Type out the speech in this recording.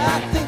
I think